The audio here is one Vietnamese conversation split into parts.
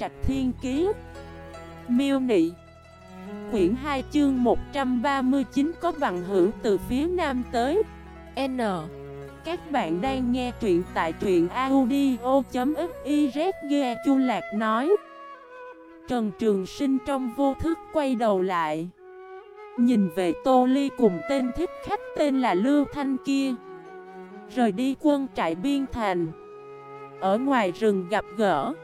Trạch Thiên Kiế Miêu Nị. Quyển 2 chương 139 có bằng hữu từ phía nam tới. N. Các bạn đang nghe truyện tại truyện audio.xyz Ghe Chu Lạc nói. Trần Trường Sinh trong vô thức quay đầu lại. Nhìn về Tô Ly cùng tên thích khách tên là Lưu Thanh kia. Rời đi quân trại biên thành. Ở ngoài rừng gặp gỡ.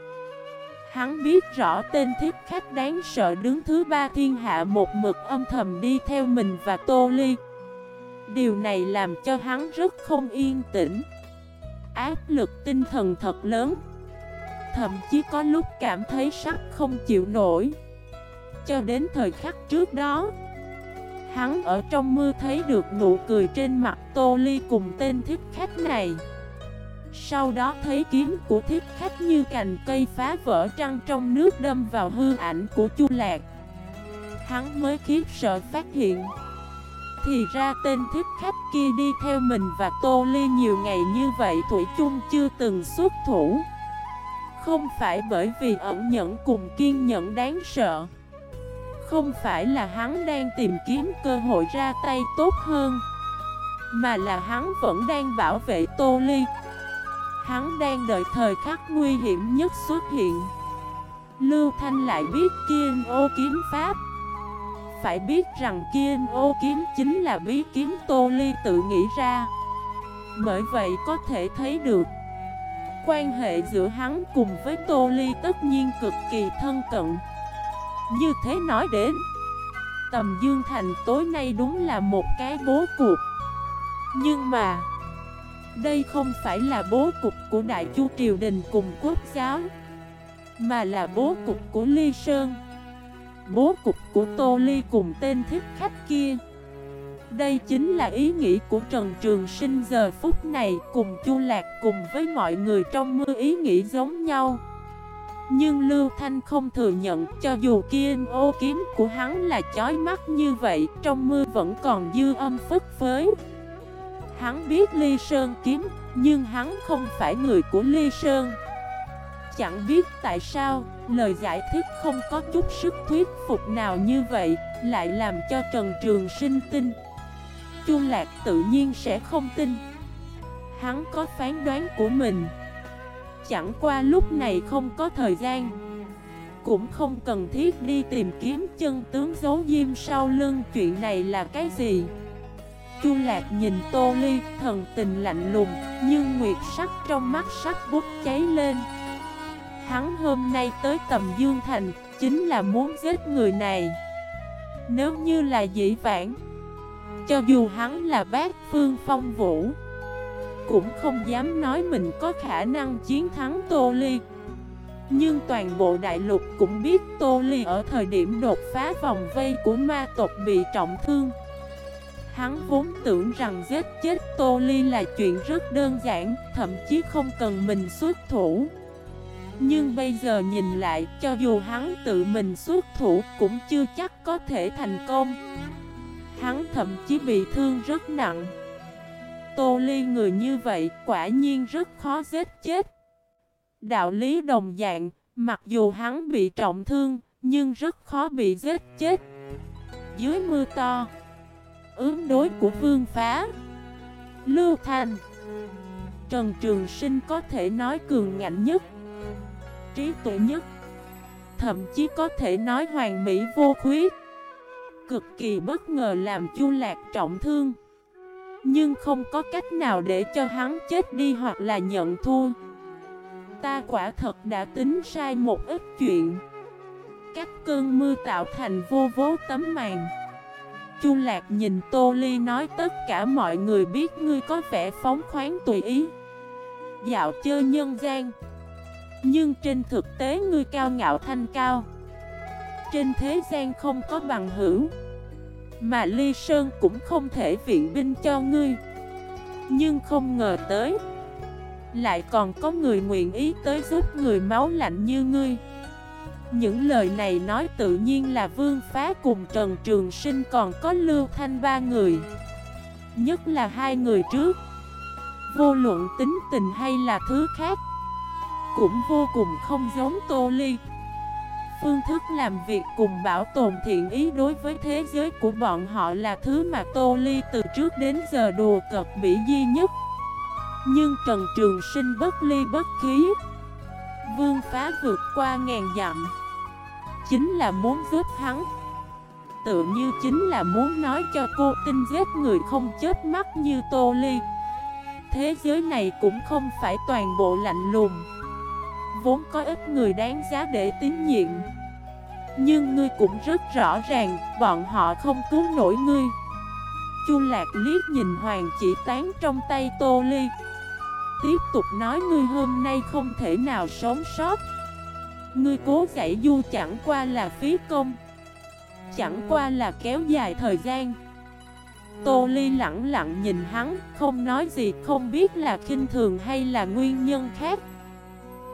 Hắn biết rõ tên thiết khách đáng sợ đứng thứ ba thiên hạ một mực âm thầm đi theo mình và Tô Ly. Điều này làm cho hắn rất không yên tĩnh. Áp lực tinh thần thật lớn. Thậm chí có lúc cảm thấy sắc không chịu nổi. Cho đến thời khắc trước đó, Hắn ở trong mưa thấy được nụ cười trên mặt Tô Ly cùng tên thiết khách này. Sau đó thấy kiếm của thiết khách như cành cây phá vỡ trăng trong nước đâm vào hư ảnh của Chu Lạc. Hắn mới khiếp sợ phát hiện, Thì ra tên thiết khách kia đi theo mình và Tô Ly nhiều ngày như vậy Thủy chung chưa từng xuất thủ. Không phải bởi vì ẩn nhẫn cùng kiên nhẫn đáng sợ, không phải là hắn đang tìm kiếm cơ hội ra tay tốt hơn, Mà là hắn vẫn đang bảo vệ Tô Ly. Hắn đang đợi thời khắc nguy hiểm nhất xuất hiện. Lưu Thanh lại biết kiên ô kiếm pháp. Phải biết rằng kiên ô kiếm chính là bí kiếm Tô Ly tự nghĩ ra. Bởi vậy có thể thấy được, Quan hệ giữa hắn cùng với Tô Ly tất nhiên cực kỳ thân cận. Như thế nói đến, Tầm Dương Thành tối nay đúng là một cái bố cục Nhưng mà đây không phải là bố cục của Đại Chu Triều Đình cùng quốc giáo, Mà là bố cục của Ly Sơn. Bố cục của Tô Ly cùng tên thiết khách kia. Đây chính là ý nghĩ của Trần Trường Sinh giờ phút này Cùng Chu Lạc cùng với mọi người trong mưa ý nghĩ giống nhau. Nhưng Lưu Thanh không thừa nhận, cho dù kia ô kiếm của hắn là chói mắt như vậy, Trong mưa vẫn còn dư âm phức phới. Hắn biết Ly Sơn kiếm, Nhưng hắn không phải người của Ly Sơn. Chẳng biết tại sao, Lời giải thích không có chút sức thuyết phục nào như vậy, Lại làm cho Trần Trường Sinh tin. Chu Lạc tự nhiên sẽ không tin. Hắn có phán đoán của mình. Chẳng qua lúc này không có thời gian. Cũng không cần thiết đi tìm kiếm chân tướng giấu diêm sau lưng chuyện này là cái gì. Chu Lạc nhìn Tô Ly, thần tình lạnh lùng, nhưng nguyệt sắc trong mắt sắc bút cháy lên. Hắn hôm nay tới tầm Dương Thành, chính là muốn giết người này. Nếu như là dĩ vãng, cho dù hắn là bác phương phong vũ, cũng không dám nói mình có khả năng chiến thắng Tô Ly Nhưng toàn bộ đại lục cũng biết Tô Ly ở thời điểm đột phá vòng vây của ma tộc bị trọng thương Hắn vốn tưởng rằng giết chết Tô Ly là chuyện rất đơn giản Thậm chí không cần mình xuất thủ Nhưng bây giờ nhìn lại cho dù hắn tự mình xuất thủ cũng chưa chắc có thể thành công Hắn thậm chí bị thương rất nặng Tô Ly người như vậy quả nhiên rất khó giết chết. Đạo lý đồng dạng, mặc dù hắn bị trọng thương, nhưng rất khó bị giết chết. Dưới mưa to, ứng đối của vương phá, Lưu Thành, Trần Trường Sinh có thể nói cường ngạnh nhất, trí tuệ nhất, thậm chí có thể nói hoàn mỹ vô khuyết. Cực kỳ bất ngờ làm chu lạc trọng thương nhưng không có cách nào để cho hắn chết đi hoặc là nhận thua. Ta quả thật đã tính sai một ít chuyện. Các cơn mưa tạo thành vô vố tấm màn. Chu Lạc nhìn Tô Ly nói, tất cả mọi người biết ngươi có vẻ phóng khoáng tùy ý. Dạo chơi nhân gian, Nhưng trên thực tế ngươi cao ngạo thanh cao. Trên thế gian không có bằng hữu, mà Ly Sơn cũng không thể viện binh cho ngươi. Nhưng không ngờ tới, Lại còn có người nguyện ý tới giúp người máu lạnh như ngươi. Những lời này nói tự nhiên là Vương Phá cùng Trần Trường Sinh còn có Lưu Thanh ba người. Nhất là hai người trước. Vô luận tính tình hay là thứ khác, Cũng vô cùng không giống Tô Ly. Phương thức làm việc cùng bảo tồn thiện ý đối với thế giới của bọn họ là thứ mà Tô Ly từ trước đến giờ đùa cợt bỉ duy nhất. Nhưng Trần Trường Sinh bất ly bất khí, Vương phá vượt qua ngàn dặm. Chính là muốn giúp hắn. Tự như chính là muốn nói cho cô tin giết người không chết mắt như Tô Ly. Thế giới này cũng không phải toàn bộ lạnh lùng. Vốn có ít người đáng giá để tín nhiệm. Nhưng ngươi cũng rất rõ ràng, Bọn họ không cứu nổi ngươi. Chu Lạc liếc nhìn Hoàng chỉ tán trong tay Tô Ly. Tiếp tục nói ngươi hôm nay không thể nào sống sót. Ngươi cố giải du chẳng qua là phí công. Chẳng qua là kéo dài thời gian. Tô Ly lặng lặng nhìn hắn, Không nói gì, không biết là khinh thường hay là nguyên nhân khác.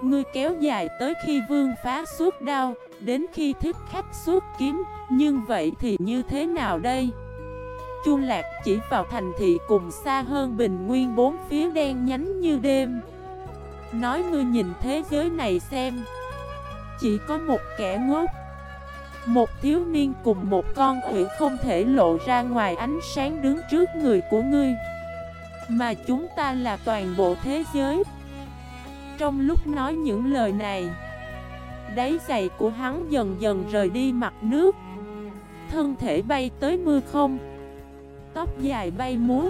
Ngươi kéo dài tới khi vương phá suốt đau Đến khi thích khách suốt kiếm, Nhưng vậy thì như thế nào đây? Chu Lạc chỉ vào thành thị cùng xa hơn bình nguyên bốn phía đen nhánh như đêm. Nói ngươi nhìn thế giới này xem. Chỉ có một kẻ ngốc. Một thiếu niên cùng một con quỷ không thể lộ ra ngoài ánh sáng đứng trước người của ngươi. Mà chúng ta là toàn bộ thế giới. Trong lúc nói những lời này, Đáy giày của hắn dần dần rời đi mặt nước. Thân thể bay tới mưa không. Tóc dài bay múa.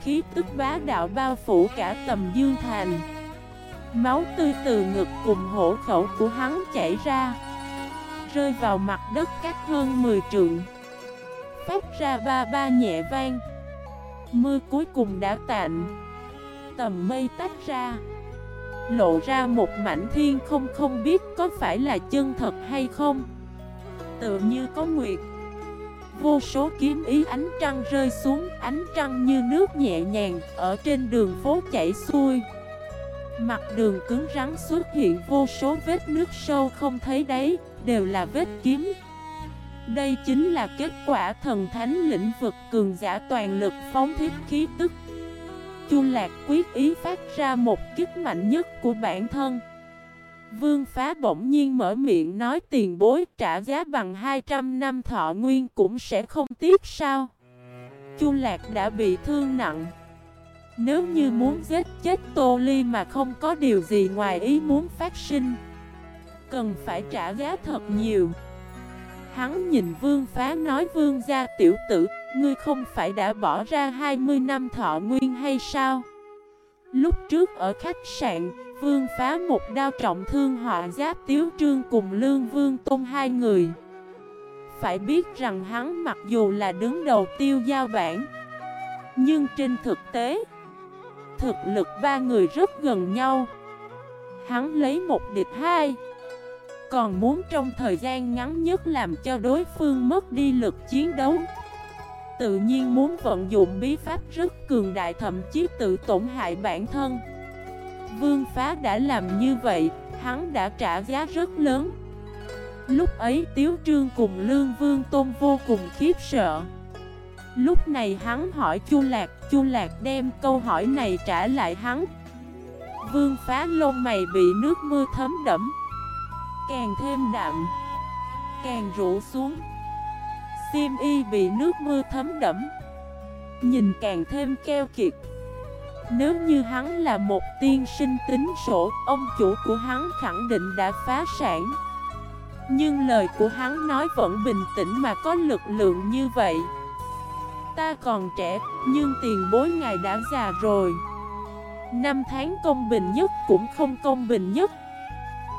Khí tức bá đạo bao phủ cả tầm dương thành. Máu tươi từ ngực cùng hổ khẩu của hắn chảy ra, Rơi vào mặt đất cách hơn 10 trượng. Phát ra ba ba nhẹ vang. Mưa cuối cùng đã tạnh. Tầm mây tách ra. Lộ ra một mảnh thiên không không biết có phải là chân thật hay không. Tựa như có nguyệt. Vô số kiếm ý ánh trăng rơi xuống, Ánh trăng như nước nhẹ nhàng Ở trên đường phố chảy xuôi. Mặt đường cứng rắn xuất hiện vô số vết nước sâu không thấy đấy Đều là vết kiếm Đây chính là kết quả thần thánh lĩnh vực cường giả toàn lực phóng thiết khí tức. Chu Lạc quyết ý phát ra một kích mạnh nhất của bản thân. Vương phá bỗng nhiên mở miệng nói tiền bối trả giá bằng 200 năm thọ nguyên cũng sẽ không tiếc sao? Chu Lạc đã bị thương nặng. Nếu như muốn giết chết Tô Ly mà không có điều gì ngoài ý muốn phát sinh, Cần phải trả giá thật nhiều. Hắn nhìn vương phá nói vương gia tiểu tử, Ngươi không phải đã bỏ ra 20 năm thọ nguyên hay sao? Lúc trước ở khách sạn, Vương phá một đao trọng thương họa giáp tiếu trương cùng lương vương tôn hai người. Phải biết rằng hắn mặc dù là đứng đầu tiêu giao bản Nhưng trên thực tế Thực lực ba người rất gần nhau. Hắn lấy một địch hai. Còn muốn trong thời gian ngắn nhất làm cho đối phương mất đi lực chiến đấu. Tự nhiên muốn vận dụng bí pháp rất cường đại thậm chí tự tổn hại bản thân. Vương phá đã làm như vậy, hắn đã trả giá rất lớn. Lúc ấy Tiếu Trương cùng Lương Vương Tôn vô cùng khiếp sợ. Lúc này hắn hỏi Chu Lạc, Chu Lạc đem câu hỏi này trả lại hắn. Vương phá lông mày bị nước mưa thấm đẫm. Càng thêm đậm Càng rũ xuống. Sim y bị nước mưa thấm đẫm. Nhìn càng thêm keo kiệt. Nếu như hắn là một tiên sinh tính sổ Ông chủ của hắn khẳng định đã phá sản. Nhưng lời của hắn nói vẫn bình tĩnh mà có lực lượng như vậy. Ta còn trẻ nhưng tiền bối ngài đã già rồi Năm tháng công bình nhất cũng không công bình nhất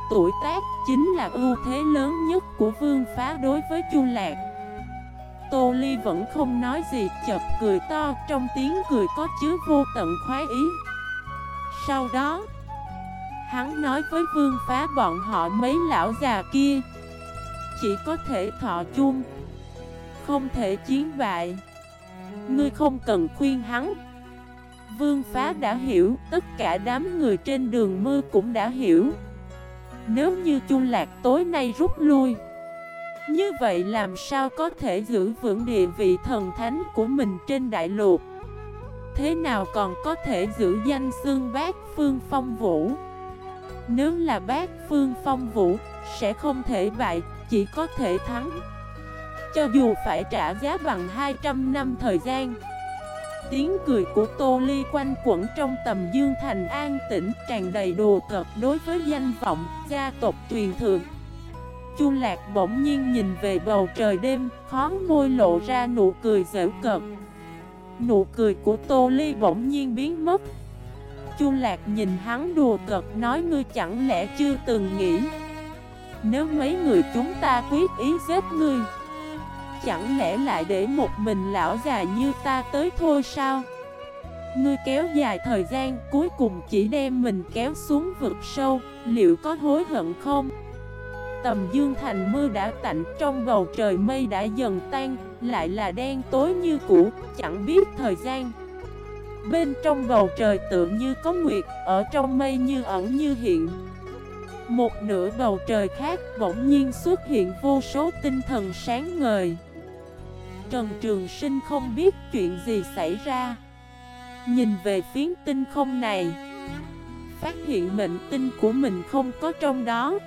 Tuổi tác chính là ưu thế lớn nhất của vương phá đối với Chu Lạc Tô Ly vẫn không nói gì, chợt cười to, trong tiếng cười có chứa vô tận khoái ý. Sau đó, hắn nói với vương phá bọn họ mấy lão già kia, chỉ có thể thọ chung, không thể chiến bại. Ngươi không cần khuyên hắn. Vương phá đã hiểu, tất cả đám người trên đường mưa cũng đã hiểu. Nếu như Chu Lạc tối nay rút lui như vậy làm sao có thể giữ vững địa vị thần thánh của mình trên đại lục Thế nào còn có thể giữ danh xương bác phương phong vũ Nếu là bác phương phong vũ Sẽ không thể bại Chỉ có thể thắng cho dù phải trả giá bằng 200 năm thời gian Tiếng cười của Tô Ly quanh quẩn trong tầm dương thành an tĩnh tràn đầy đồ cợt đối với danh vọng, gia tộc truyền thượng. Chu Lạc bỗng nhiên nhìn về bầu trời đêm, khó môi lộ ra nụ cười dễ cợt. Nụ cười của Tô Ly bỗng nhiên biến mất. Chu Lạc nhìn hắn đùa cợt nói ngươi chẳng lẽ chưa từng nghĩ Nếu mấy người chúng ta quyết ý giết ngươi Chẳng lẽ lại để một mình lão già như ta tới thôi sao? Ngươi kéo dài thời gian, cuối cùng chỉ đem mình kéo xuống vực sâu, Liệu có hối hận không? Tầm dương thành mưa đã tạnh, trong bầu trời mây đã dần tan, Lại là đen tối như cũ, chẳng biết thời gian. Bên trong bầu trời tượng như có nguyệt, Ở trong mây như ẩn như hiện. Một nửa bầu trời khác bỗng nhiên xuất hiện vô số tinh thần sáng ngời. Trần Trường Sinh không biết chuyện gì xảy ra. Nhìn về phiến tinh không này, Phát hiện mệnh tinh của mình không có trong đó.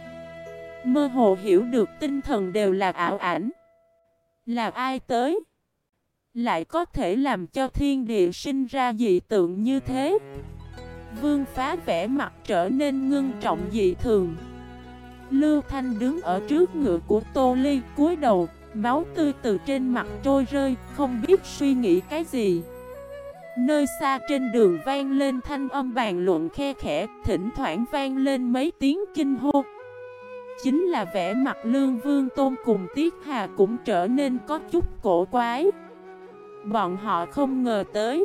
Mơ hồ hiểu được tinh thần đều là ảo ảnh. Là ai tới? Lại có thể làm cho thiên địa sinh ra dị tượng như thế? Vương phá vẻ mặt trở nên ngưng trọng dị thường. Lưu Thanh đứng ở trước ngựa của Tô Ly cúi đầu Máu tươi từ trên mặt trôi rơi, không biết suy nghĩ cái gì. Nơi xa trên đường vang lên thanh âm bàn luận khe khẽ, thỉnh thoảng vang lên mấy tiếng kinh hô. Chính là vẻ mặt lương vương tôn cùng Tiết Hà cũng trở nên có chút cổ quái. Bọn họ không ngờ tới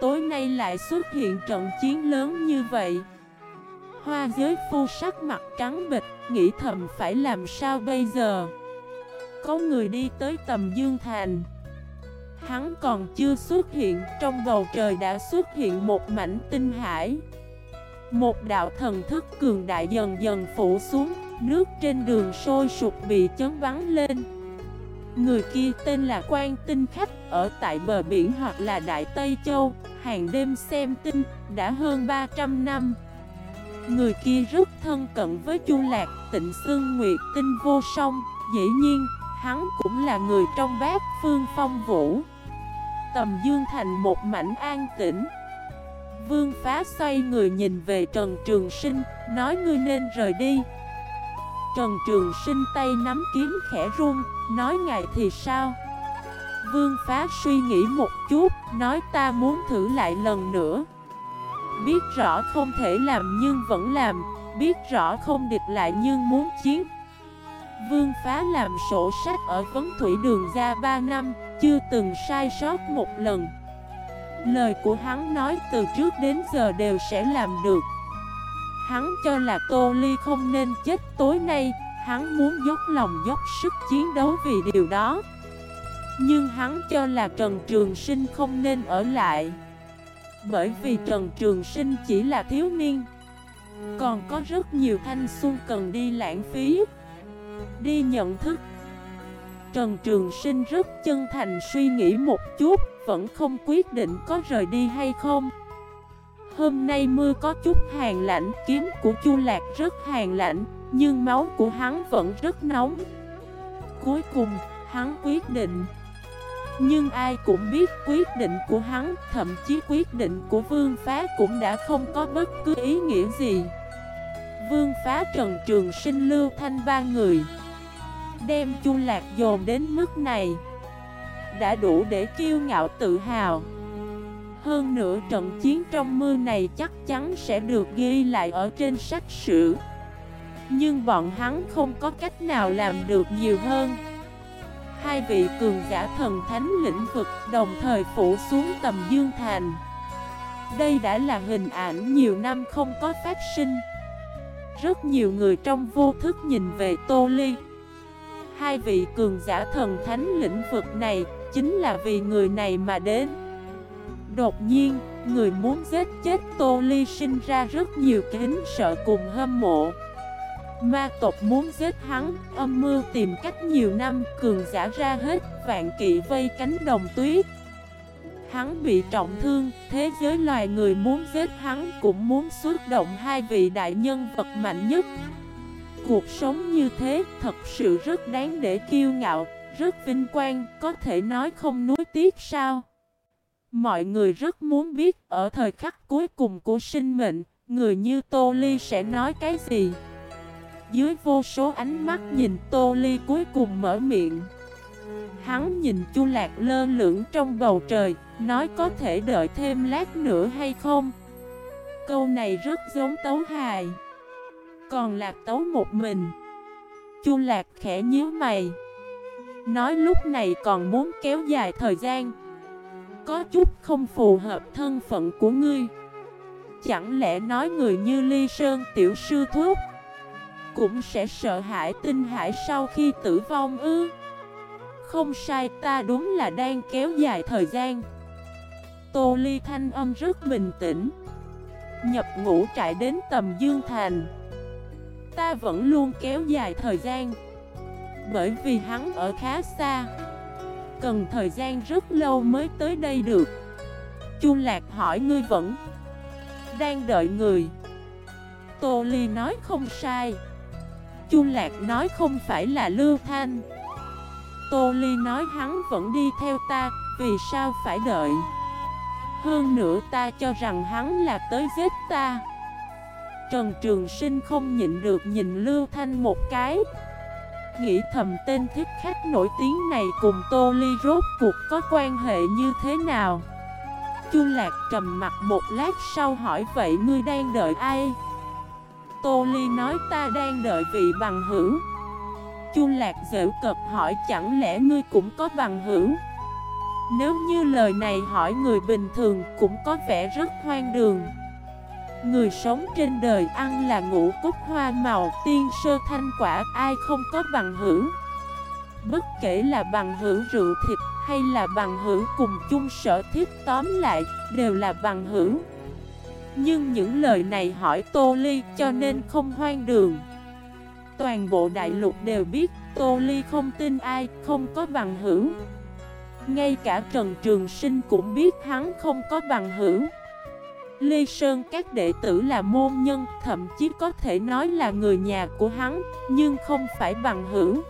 Tối nay lại xuất hiện trận chiến lớn như vậy. Hoa giới phu sắc mặt trắng bịch Nghĩ thầm phải làm sao bây giờ? Có người đi tới tầm Dương Thành. Hắn còn chưa xuất hiện, Trong bầu trời đã xuất hiện một mảnh tinh hải. Một đạo thần thức cường đại dần dần phủ xuống, Nước trên đường sôi sụp bị chấn bắn lên. Người kia tên là Quan Tinh Khách, Ở tại bờ biển hoặc là Đại Tây Châu, Hàng đêm xem tinh Đã hơn 300 năm. Người kia rất thân cận với Chu Lạc, Tịnh Sương Nguyệt, Tinh vô song, Dĩ nhiên Hắn cũng là người trong bát phương phong vũ. Tầm dương thành một mảnh an tĩnh. Vương phá xoay người nhìn về Trần Trường Sinh, Nói ngươi nên rời đi. Trần Trường Sinh tay nắm kiếm khẽ run, Nói ngài thì sao? Vương phá suy nghĩ một chút, Nói ta muốn thử lại lần nữa. Biết rõ không thể làm nhưng vẫn làm, Biết rõ không địch lại nhưng muốn chiến Vương phá làm sổ sách ở vấn thủy đường ra 3 năm, chưa từng sai sót một lần. Lời của hắn nói từ trước đến giờ đều sẽ làm được. Hắn cho là Tô Ly không nên chết tối nay, hắn muốn dốc lòng dốc sức chiến đấu vì điều đó. Nhưng hắn cho là Trần Trường Sinh không nên ở lại. Bởi vì Trần Trường Sinh chỉ là thiếu niên. Còn có rất nhiều thanh xuân cần đi lãng phí. Đi nhận thức. Trần Trường Sinh rất chân thành suy nghĩ một chút, Vẫn không quyết định có rời đi hay không. Hôm nay mưa có chút hàng lạnh, Kiếm của Chu Lạc rất hàng lạnh, Nhưng máu của hắn vẫn rất nóng. Cuối cùng, hắn quyết định. Nhưng ai cũng biết quyết định của hắn, Thậm chí quyết định của Vương Phá cũng đã không có bất cứ ý nghĩa gì. Vương Phá Trần Trường Sinh Lưu Thanh ba người. Đem Chu Lạc dồn đến mức này. Đã đủ để kiêu ngạo tự hào. Hơn nữa trận chiến trong mưa này chắc chắn sẽ được ghi lại ở trên sách sử. Nhưng bọn hắn không có cách nào làm được nhiều hơn. Hai vị cường giả thần thánh lĩnh vực đồng thời phủ xuống tầm dương thành. Đây đã là hình ảnh nhiều năm không có phát sinh. Rất nhiều người trong vô thức nhìn về Tô Ly. Hai vị cường giả thần thánh lĩnh vực này Chính là vì người này mà đến. Đột nhiên, người muốn giết chết Tô Ly sinh ra rất nhiều kính sợ cùng hâm mộ. Ma tộc muốn giết hắn, âm mưu tìm cách nhiều năm, cường giả ra hết, vạn kỵ vây cánh đồng tuyết. Hắn bị trọng thương, thế giới loài người muốn giết hắn cũng muốn xuất động hai vị đại nhân vật mạnh nhất. Cuộc sống như thế thật sự rất đáng để kiêu ngạo, rất vinh quang, có thể nói không nuối tiếc sao. Mọi người rất muốn biết ở thời khắc cuối cùng của sinh mệnh, người như Tô Ly sẽ nói cái gì. Dưới vô số ánh mắt nhìn Tô Ly cuối cùng mở miệng. Hắn nhìn Chu Lạc lơ lửng trong bầu trời, nói có thể đợi thêm lát nữa hay không? Câu này rất giống tấu hài. Còn Lạc tấu một mình. Chu Lạc khẽ nhíu mày. Nói lúc này còn muốn kéo dài thời gian. Có chút không phù hợp thân phận của ngươi. Chẳng lẽ nói người như Ly Sơn tiểu sư thuốc Cũng sẽ sợ hãi tinh hải sau khi tử vong ư không sai, ta đúng là đang kéo dài thời gian Tô Ly thanh âm rất bình tĩnh. Nhập ngũ trại đến tầm Dương Thành. Ta vẫn luôn kéo dài thời gian. Bởi vì hắn ở khá xa. Cần thời gian rất lâu mới tới đây được. Chu Lạc hỏi ngươi vẫn Đang đợi người. Tô Ly nói không sai. Chu Lạc nói không phải là Lưu Thanh. Tô Ly nói hắn vẫn đi theo ta, vì sao phải đợi? Hơn nữa ta cho rằng hắn là tới giết ta. Trần Trường Sinh không nhịn được nhìn Lưu Thanh một cái. Nghĩ thầm tên thích khách nổi tiếng này cùng Tô Ly rốt cuộc có quan hệ như thế nào? Chu Lạc trầm mặt một lát sau hỏi, vậy ngươi đang đợi ai? Tô Ly nói, ta đang đợi vị bằng hữu. Chu Lạc dễu cật hỏi, chẳng lẽ ngươi cũng có bằng hữu? Nếu như lời này hỏi người bình thường cũng có vẻ rất hoang đường. Người sống trên đời ăn là ngũ cúc hoa màu tiên sơ thanh quả ai không có bằng hữu? Bất kể là bằng hữu rượu thịt hay là bằng hữu cùng chung sở thiết tóm lại đều là bằng hữu. Nhưng những lời này hỏi Tô Ly cho nên không hoang đường. Toàn bộ đại lục đều biết Tô Ly không tin ai, không có bằng hữu. Ngay cả Trần Trường Sinh cũng biết hắn không có bằng hữu Lê Sơn các đệ tử là môn nhân, thậm chí có thể nói là người nhà của hắn, nhưng không phải bằng hữu.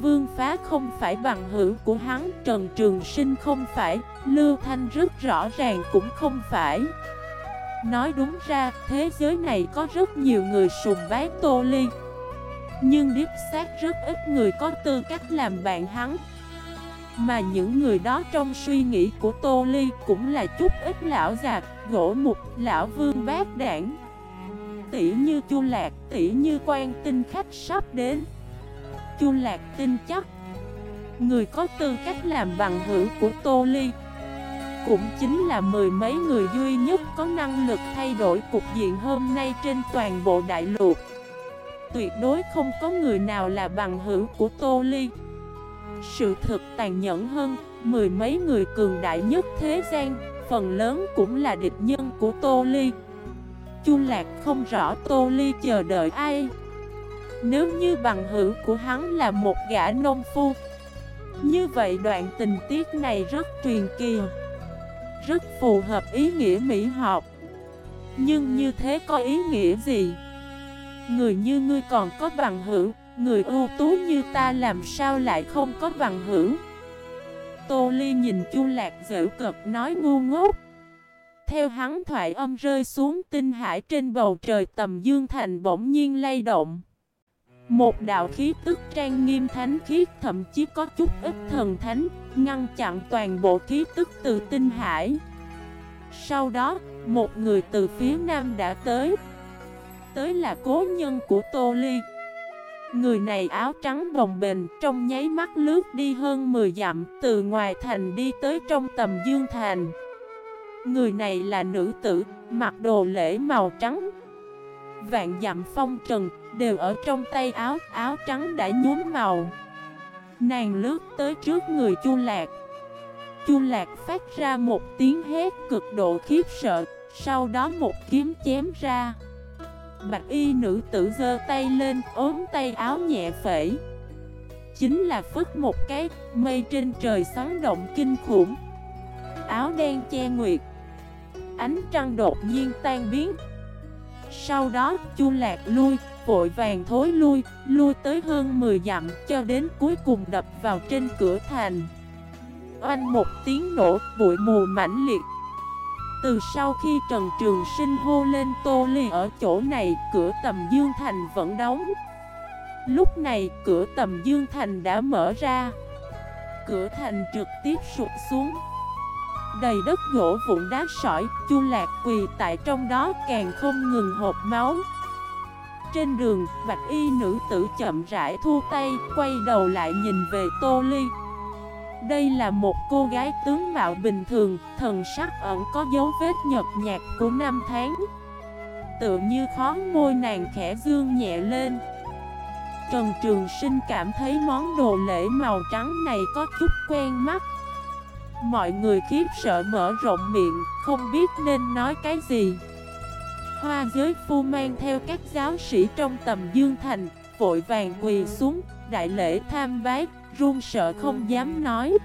Vương Phá không phải bằng hữu của hắn, Trần Trường Sinh không phải, Lưu Thanh rất rõ ràng cũng không phải. Nói đúng ra, thế giới này có rất nhiều người sùng bái Tô Ly. Nhưng điếp xác rất ít người có tư cách làm bạn hắn mà những người đó trong suy nghĩ của Tô Ly cũng là chút ít lão già, gỗ mục, lão vương bác đảng. Tỉ như chu lạc, tỉ như quan tinh khách sắp đến. Chu lạc tin chắc Người có tư cách làm bằng hữu của Tô Ly Cũng chính là mười mấy người duy nhất có năng lực thay đổi cục diện hôm nay trên toàn bộ đại lục. Tuyệt đối không có người nào là bằng hữu của Tô Ly. Sự thực tàn nhẫn hơn, mười mấy người cường đại nhất thế gian, phần lớn cũng là địch nhân của Tô Ly. Chu Lạc không rõ Tô Ly chờ đợi ai. Nếu như bằng hữu của hắn là một gã nông phu Như vậy đoạn tình tiết này rất truyền kỳ Rất phù hợp ý nghĩa mỹ học. Nhưng như thế có ý nghĩa gì? Người như ngươi còn có bằng hữu Người ưu tú như ta làm sao lại không có bằng hữu? Tô Ly nhìn Chu Lạc dễ cực nói ngu ngốc. Theo hắn thoại âm rơi xuống tinh hải trên bầu trời tầm dương thành bỗng nhiên lay động. Một đạo khí tức trang nghiêm thánh khiết thậm chí có chút ít thần thánh Ngăn chặn toàn bộ khí tức từ tinh hải. Sau đó, một người từ phía nam đã tới. Tới là cố nhân của Tô Ly. Người này áo trắng bồng bềnh trong nháy mắt lướt đi hơn 10 dặm từ ngoài thành đi tới trong tầm dương thành. Người này là nữ tử, mặc đồ lễ màu trắng. Vạn dặm phong trần đều ở trong tay áo, áo trắng đã nhuốm màu. Nàng lướt tới trước người Chu Lạc. Chu Lạc phát ra một tiếng hét cực độ khiếp sợ Sau đó một kiếm chém ra. Bạch y nữ tử giơ tay lên, ốm tay áo nhẹ phẩy. Chính là phức một cái, Mây trên trời xoắn động kinh khủng. Áo đen che nguyệt. Ánh trăng đột nhiên tan biến. Sau đó, Chu Lạc lui, Vội vàng thối lui Lui tới hơn 10 dặm Cho đến cuối cùng đập vào trên cửa thành. Oanh một tiếng nổ, Bụi mù mãnh liệt từ sau khi Trần Trường Sinh hô lên Tô Ly ở chỗ này, cửa tầm Dương Thành vẫn đóng. Lúc này, cửa tầm Dương Thành đã mở ra. Cửa thành trực tiếp sụt xuống. Đầy đất gỗ vụn đá sỏi, chu lạc quỳ tại trong đó càng không ngừng hộp máu. Trên đường, bạch y nữ tử chậm rãi thu tay, quay đầu lại nhìn về Tô Ly. Đây là một cô gái tướng mạo bình thường, thần sắc ẩn có dấu vết nhật nhạt của năm tháng. Tựa như khó môi nàng khẽ dương nhẹ lên. Trần Trường Sinh cảm thấy món đồ lễ màu trắng này có chút quen mắt. Mọi người khiếp sợ mở rộng miệng, không biết nên nói cái gì. Hoa giới phu mang theo các giáo sĩ trong tầm dương thành, vội vàng quỳ xuống, đại lễ tham bái, run sợ không dám nói.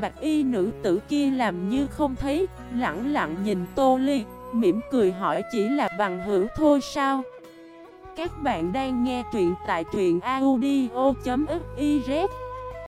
Bạch y nữ tử kia làm như không thấy Lặng lặng nhìn Tô Ly, Mỉm cười hỏi chỉ là bằng hữu thôi sao? Các bạn đang nghe truyện tại truyện audio.fif